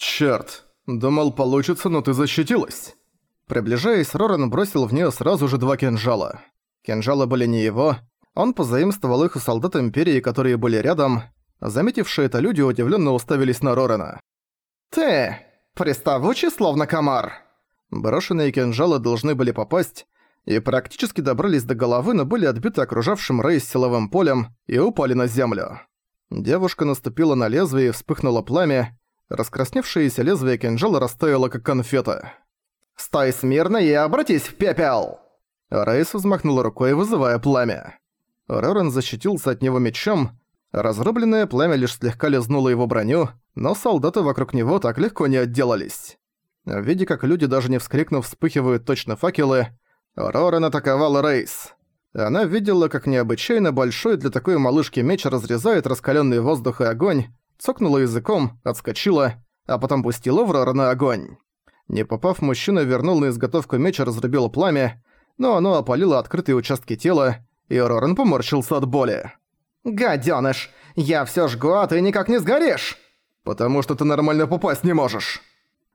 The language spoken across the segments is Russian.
«Чёрт, думал получится, но ты защитилась». Приближаясь, Роран бросил в неё сразу же два кинжала. Кинжалы были не его, он позаимствовал их у солдат Империи, которые были рядом. Заметившие это люди удивлённо уставились на Рорана. «Ты, приставучий словно комар!» Брошенные кинжалы должны были попасть, и практически добрались до головы, но были отбиты окружавшим Рейс силовым полем и упали на землю. Девушка наступила на лезвие и вспыхнуло пламя, раскрасневшееся лезвие кинжала растаяло как конфета. «Стой смирно и обратись в пепел!» Рейс взмахнула рукой, вызывая пламя. Рорен защитился от него мечом, разрубленное пламя лишь слегка лизнуло его броню, но солдаты вокруг него так легко не отделались. Видя, как люди, даже не вскрикнув, вспыхивают точно факелы, Рорен атаковал Рейс. Она видела, как необычайно большой для такой малышки меч разрезает раскаленный воздух и огонь, цокнула языком, отскочила, а потом пустила в Рорена огонь. Не попав, мужчина вернул на изготовку меч и разрубил пламя, но оно опалило открытые участки тела, и Рорен поморщился от боли. «Гадёныш, я всё жгу, а ты никак не сгоришь!» «Потому что ты нормально попасть не можешь!»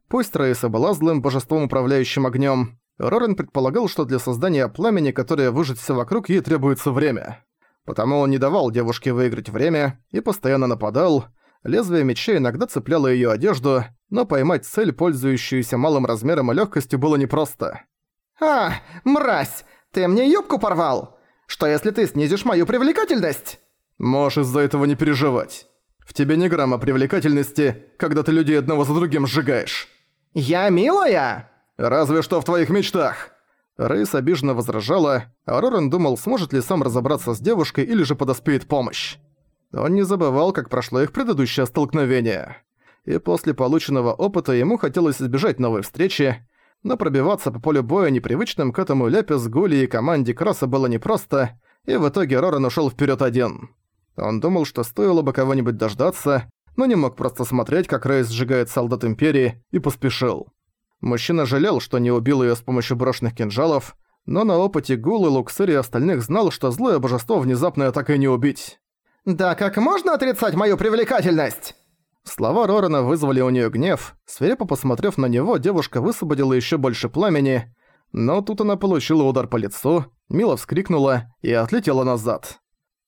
Пусть Раиса была злым божеством, управляющим огнём, Рорен предполагал, что для создания пламени, которое выжжет всё вокруг, ей требуется время. Потому он не давал девушке выиграть время и постоянно нападал, Лезвие меча иногда цепляло её одежду, но поймать цель, пользующуюся малым размером и лёгкостью, было непросто. «А, мразь! Ты мне юбку порвал! Что если ты снизишь мою привлекательность?» «Можешь из-за этого не переживать. В тебе ни грамма привлекательности, когда ты людей одного за другим сжигаешь». «Я милая?» «Разве что в твоих мечтах!» Рейс обиженно возражала, а Рорен думал, сможет ли сам разобраться с девушкой или же подоспеет помощь. Он не забывал, как прошло их предыдущее столкновение. И после полученного опыта ему хотелось избежать новой встречи, но пробиваться по полю боя непривычным к этому Лепис, Гули и команде Кросса было непросто, и в итоге Роран ушёл вперёд один. Он думал, что стоило бы кого-нибудь дождаться, но не мог просто смотреть, как Рейс сжигает солдат Империи, и поспешил. Мужчина жалел, что не убил её с помощью брошенных кинжалов, но на опыте Гулы, Луксыри и остальных знал, что злое божество внезапно так не убить. «Да как можно отрицать мою привлекательность?» Слова Рорана вызвали у нее гнев. Свирепо посмотрев на него, девушка высвободила еще больше пламени, но тут она получила удар по лицу, мило вскрикнула и отлетела назад.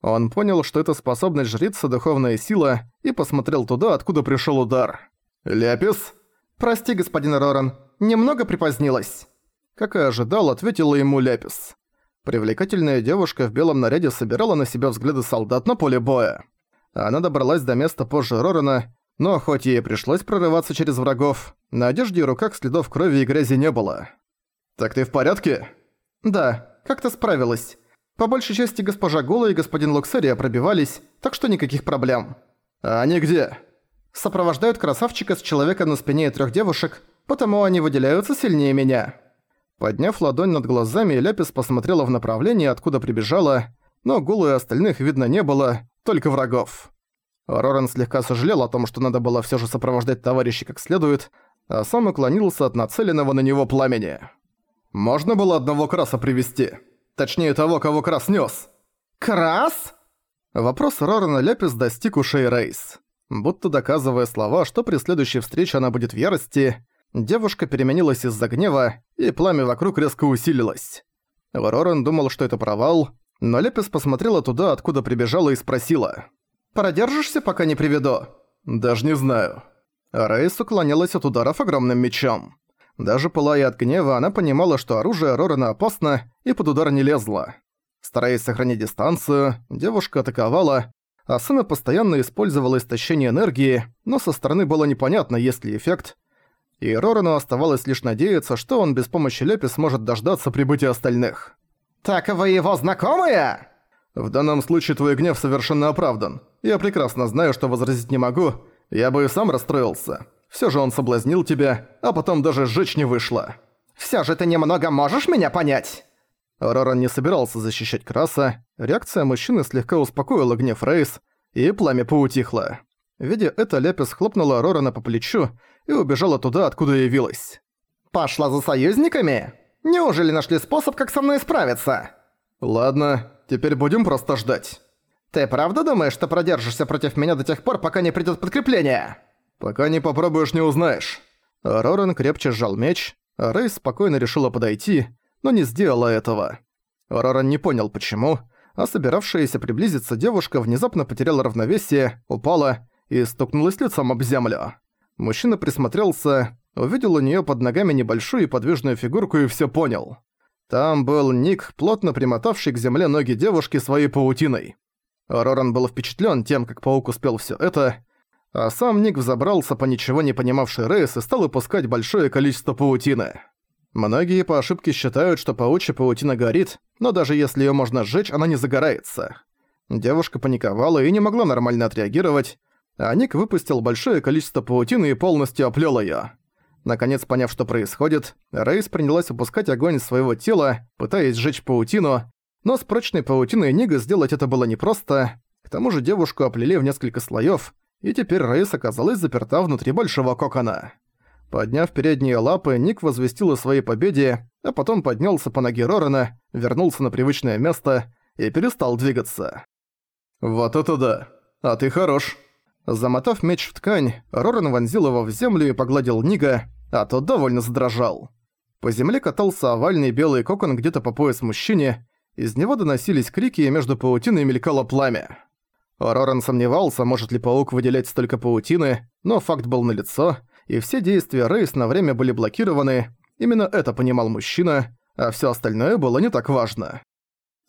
Он понял, что это способность жрица духовная сила, и посмотрел туда, откуда пришел удар. «Ляпис?» «Прости, господин Роран, немного припозднилась». Как и ожидал, ответила ему Ляпис. Привлекательная девушка в белом наряде собирала на себя взгляды солдат на поле боя. Она добралась до места позже Рорана, но хоть ей пришлось прорываться через врагов, на одежде и руках следов крови и грязи не было. «Так ты в порядке?» «Да, как-то справилась. По большей части госпожа Гула и господин Луксерия пробивались, так что никаких проблем». «А они где?» «Сопровождают красавчика с человеком на спине и трёх девушек, потому они выделяются сильнее меня». Подняв ладонь над глазами, Ляпис посмотрела в направлении, откуда прибежала, но Гулу и остальных видно не было, только врагов. Роран слегка сожалел о том, что надо было всё же сопровождать товарищей как следует, а сам уклонился от нацеленного на него пламени. «Можно было одного краса привести, Точнее того, кого крас нёс». «Крас?» Вопрос Рорана Ляпис достиг ушей Рейс. Будто доказывая слова, что при следующей встрече она будет в ярости, Девушка переменилась из-за гнева, и пламя вокруг резко усилилось. Роран думал, что это провал, но Лепис посмотрела туда, откуда прибежала, и спросила. «Продержишься, пока не приведу?» «Даже не знаю». Рейс уклонялась от ударов огромным мечом. Даже пылая от гнева, она понимала, что оружие Рорана опасно, и под удар не лезла. Стараясь сохранить дистанцию, девушка атаковала, а сына постоянно использовала истощение энергии, но со стороны было непонятно, есть ли эффект, и Рорану оставалось лишь надеяться, что он без помощи Лепи сможет дождаться прибытия остальных. «Так вы его знакомые?» «В данном случае твой гнев совершенно оправдан. Я прекрасно знаю, что возразить не могу. Я бы и сам расстроился. Всё же он соблазнил тебя, а потом даже сжечь не вышло». «Всё же ты немного можешь меня понять?» Роран не собирался защищать Краса, реакция мужчины слегка успокоила гнев Рейс, и пламя поутихло. Видя это, Лепис хлопнула Рорана по плечу и убежала туда, откуда явилась. «Пошла за союзниками? Неужели нашли способ, как со мной справиться?» «Ладно, теперь будем просто ждать». «Ты правда думаешь, что продержишься против меня до тех пор, пока не придёт подкрепление?» «Пока не попробуешь, не узнаешь». Роран крепче сжал меч, а Рейс спокойно решила подойти, но не сделала этого. Роран не понял, почему, а собиравшаяся приблизиться девушка внезапно потеряла равновесие, упала и стукнулась лицом об землю. Мужчина присмотрелся, увидел у неё под ногами небольшую и подвижную фигурку и всё понял. Там был Ник, плотно примотавший к земле ноги девушки своей паутиной. Роран был впечатлен тем, как паук успел все это, а сам Ник взобрался по ничего не понимавшей Рейс и стал выпускать большое количество паутины. Многие по ошибке считают, что паучья паутина горит, но даже если ее можно сжечь, она не загорается. Девушка паниковала и не могла нормально отреагировать, а Ник выпустил большое количество паутины и полностью оплел ее. Наконец, поняв, что происходит, Рейс принялась выпускать огонь из своего тела, пытаясь сжечь паутину, но с прочной паутиной Нига сделать это было непросто. К тому же девушку оплели в несколько слоев, и теперь Рейс оказалась заперта внутри большого кокона. Подняв передние лапы, Ник возвестил о своей победе, а потом поднялся по ноге Рорана, вернулся на привычное место и перестал двигаться. «Вот это да! А ты хорош!» Замотав меч в ткань, Роран вонзил его в землю и погладил Нига, а тот довольно задрожал. По земле катался овальный белый кокон где-то по пояс мужчине, из него доносились крики и между паутиной мелькало пламя. Роран сомневался, может ли паук выделять столько паутины, но факт был налицо, и все действия Рейс на время были блокированы, именно это понимал мужчина, а все остальное было не так важно.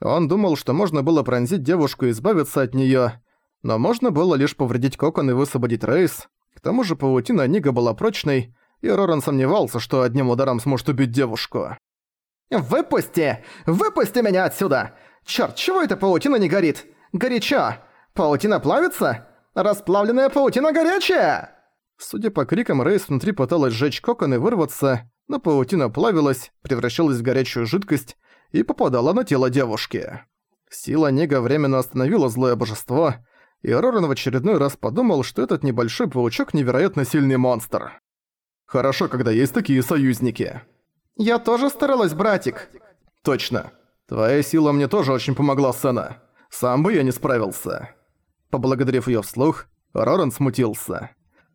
Он думал, что можно было пронзить девушку и избавиться от нее, но можно было лишь повредить кокон и высвободить Рейс, к тому же паутина Нига была прочной, и Роран сомневался, что одним ударом сможет убить девушку. «Выпусти! Выпусти меня отсюда! Чёрт, чего эта паутина не горит? Горячо! Паутина плавится? Расплавленная паутина горячая!» Судя по крикам, Рейс внутри пыталась сжечь кокон и вырваться, но паутина плавилась, превращалась в горячую жидкость и попадала на тело девушки. Сила Нега временно остановила злое божество, и Роран в очередной раз подумал, что этот небольшой паучок невероятно сильный монстр. Хорошо, когда есть такие союзники. «Я тоже старалась, братик». «Точно. Твоя сила мне тоже очень помогла, Сэна. Сам бы я не справился». Поблагодарив её вслух, Роран смутился.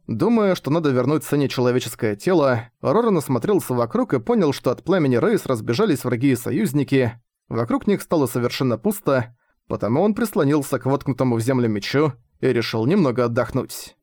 Думая, что надо вернуть Сэне человеческое тело, Роран осмотрелся вокруг и понял, что от пламени Рейс разбежались враги и союзники. Вокруг них стало совершенно пусто, потому он прислонился к воткнутому в землю мечу и решил немного отдохнуть.